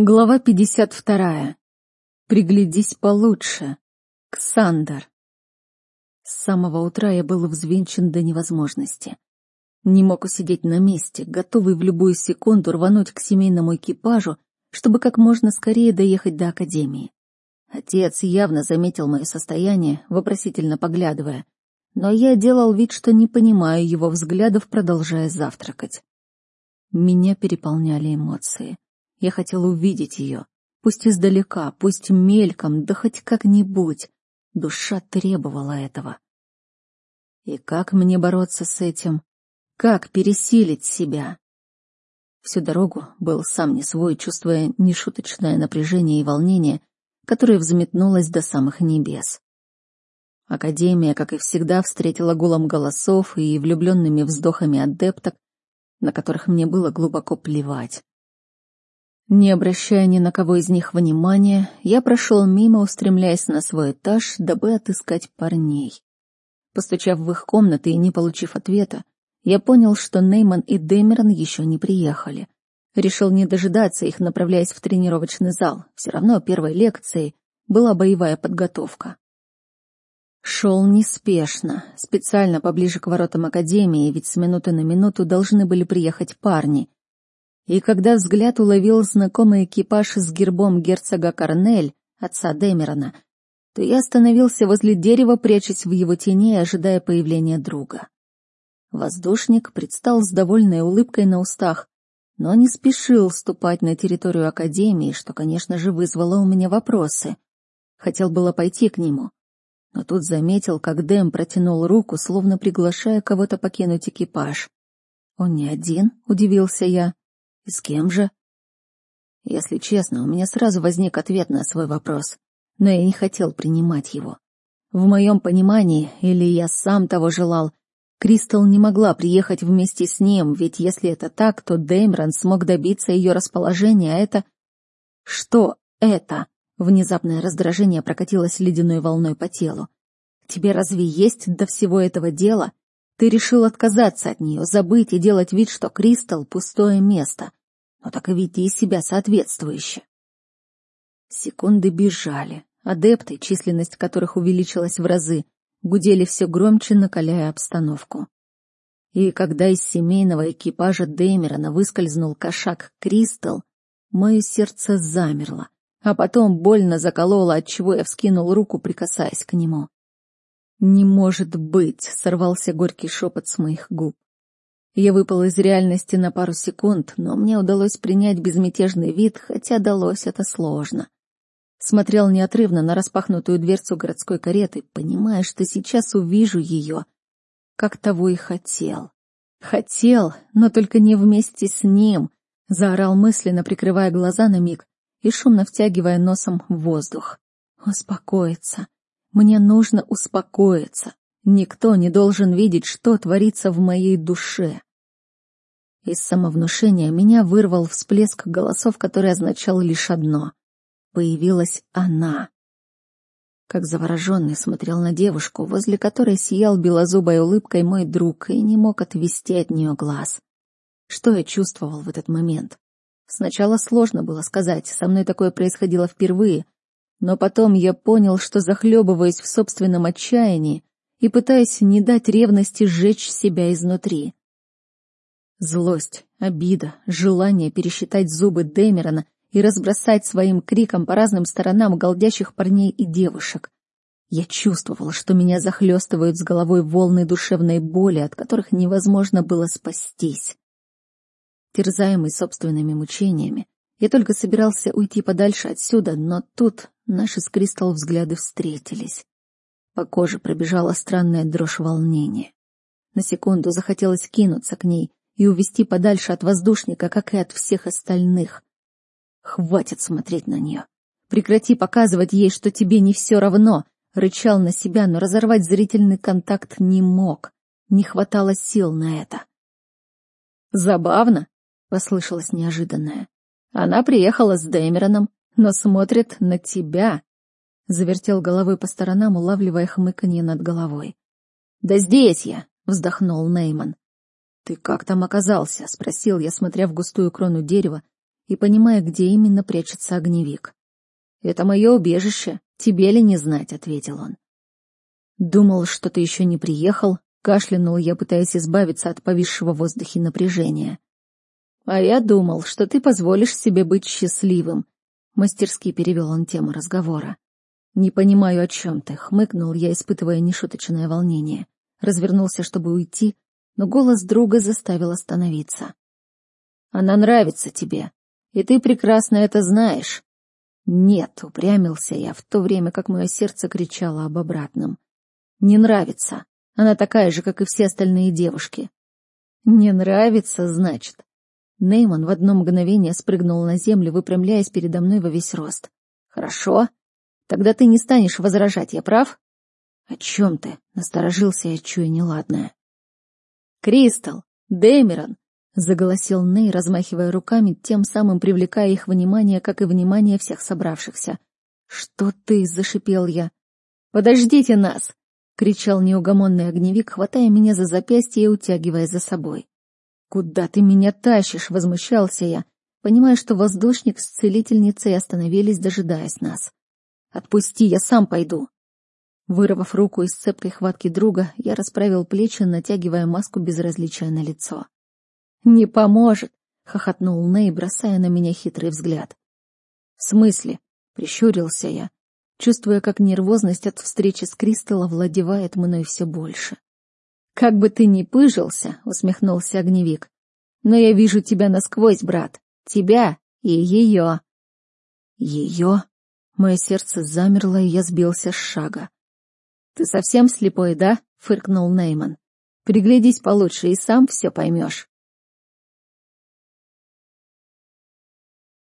Глава 52. Приглядись получше. Ксандер. С самого утра я был взвинчен до невозможности. Не мог усидеть на месте, готовый в любую секунду рвануть к семейному экипажу, чтобы как можно скорее доехать до академии. Отец явно заметил мое состояние, вопросительно поглядывая, но я делал вид, что не понимаю его взглядов, продолжая завтракать. Меня переполняли эмоции. Я хотела увидеть ее. Пусть издалека, пусть мельком, да хоть как-нибудь. Душа требовала этого. И как мне бороться с этим? Как пересилить себя? Всю дорогу был сам не свой, чувствуя нешуточное напряжение и волнение, которое взметнулось до самых небес. Академия, как и всегда, встретила гулом голосов и влюбленными вздохами адепток, на которых мне было глубоко плевать. Не обращая ни на кого из них внимания, я прошел мимо, устремляясь на свой этаж, дабы отыскать парней. Постучав в их комнаты и не получив ответа, я понял, что Нейман и Дэмерон еще не приехали. Решил не дожидаться их, направляясь в тренировочный зал. Все равно первой лекцией была боевая подготовка. Шел неспешно, специально поближе к воротам Академии, ведь с минуты на минуту должны были приехать парни — и когда взгляд уловил знакомый экипаж с гербом герцога Корнель, отца Демерона, то я остановился возле дерева, прячась в его тени, ожидая появления друга. Воздушник предстал с довольной улыбкой на устах, но не спешил ступать на территорию Академии, что, конечно же, вызвало у меня вопросы. Хотел было пойти к нему, но тут заметил, как Дэм протянул руку, словно приглашая кого-то покинуть экипаж. «Он не один?» — удивился я. И с кем же? Если честно, у меня сразу возник ответ на свой вопрос, но я не хотел принимать его. В моем понимании, или я сам того желал, Кристал не могла приехать вместе с ним, ведь если это так, то Деймрон смог добиться ее расположения, а это... Что это? Внезапное раздражение прокатилось ледяной волной по телу. Тебе разве есть до всего этого дела? Ты решил отказаться от нее, забыть и делать вид, что Кристал — пустое место но так и веди себя соответствующе. Секунды бежали. Адепты, численность которых увеличилась в разы, гудели все громче, накаляя обстановку. И когда из семейного экипажа Дэмерона выскользнул кошак Кристал, мое сердце замерло, а потом больно закололо, отчего я вскинул руку, прикасаясь к нему. «Не может быть!» — сорвался горький шепот с моих губ. Я выпал из реальности на пару секунд, но мне удалось принять безмятежный вид, хотя далось это сложно. Смотрел неотрывно на распахнутую дверцу городской кареты, понимая, что сейчас увижу ее, как того и хотел. Хотел, но только не вместе с ним, заорал мысленно, прикрывая глаза на миг и шумно втягивая носом воздух. Успокоиться. Мне нужно успокоиться. Никто не должен видеть, что творится в моей душе. Из самовнушения меня вырвал всплеск голосов, который означал лишь одно. Появилась она. Как завороженный смотрел на девушку, возле которой сиял белозубой улыбкой мой друг и не мог отвести от нее глаз. Что я чувствовал в этот момент? Сначала сложно было сказать, со мной такое происходило впервые, но потом я понял, что захлебываюсь в собственном отчаянии и пытаюсь не дать ревности сжечь себя изнутри. Злость, обида, желание пересчитать зубы Дэмерона и разбросать своим криком по разным сторонам голдящих парней и девушек. Я чувствовал, что меня захлестывают с головой волны душевной боли, от которых невозможно было спастись. Терзаемый собственными мучениями, я только собирался уйти подальше отсюда, но тут наши с Кристал взгляды встретились. По коже пробежала странная дрожь волнения. На секунду захотелось кинуться к ней, и увести подальше от воздушника, как и от всех остальных. Хватит смотреть на нее. Прекрати показывать ей, что тебе не все равно. Рычал на себя, но разорвать зрительный контакт не мог. Не хватало сил на это. «Забавно», — послышалось неожиданное. «Она приехала с Дэмероном, но смотрит на тебя», — завертел головой по сторонам, улавливая хмыканье над головой. «Да здесь я», — вздохнул Нейман. «Ты как там оказался?» — спросил я, смотря в густую крону дерева и понимая, где именно прячется огневик. «Это мое убежище, тебе ли не знать», — ответил он. «Думал, что ты еще не приехал», — кашлянул я, пытаясь избавиться от повисшего в воздухе напряжения. «А я думал, что ты позволишь себе быть счастливым», — мастерски перевел он тему разговора. «Не понимаю, о чем ты», — хмыкнул я, испытывая нешуточное волнение. Развернулся, чтобы уйти, но голос друга заставил остановиться. «Она нравится тебе, и ты прекрасно это знаешь». «Нет», — упрямился я, в то время как мое сердце кричало об обратном. «Не нравится. Она такая же, как и все остальные девушки». «Не нравится, значит?» Нейман в одно мгновение спрыгнул на землю, выпрямляясь передо мной во весь рост. «Хорошо. Тогда ты не станешь возражать, я прав?» «О чем ты?» — насторожился я, чуя неладное. «Кристал! Дэмерон!» — заголосил Ней, размахивая руками, тем самым привлекая их внимание, как и внимание всех собравшихся. «Что ты?» — зашипел я. «Подождите нас!» — кричал неугомонный огневик, хватая меня за запястье и утягивая за собой. «Куда ты меня тащишь?» — возмущался я, понимая, что воздушник с целительницей остановились, дожидаясь нас. «Отпусти, я сам пойду!» Вырвав руку из цепкой хватки друга, я расправил плечи, натягивая маску безразличия на лицо. «Не поможет!» — хохотнул Ней, бросая на меня хитрый взгляд. «В смысле?» — прищурился я, чувствуя, как нервозность от встречи с Кристалл овладевает мной все больше. «Как бы ты ни пыжился!» — усмехнулся огневик. «Но я вижу тебя насквозь, брат. Тебя и ее!» «Ее?» Мое сердце замерло, и я сбился с шага. «Ты совсем слепой, да?» — фыркнул Нейман. «Приглядись получше и сам все поймешь».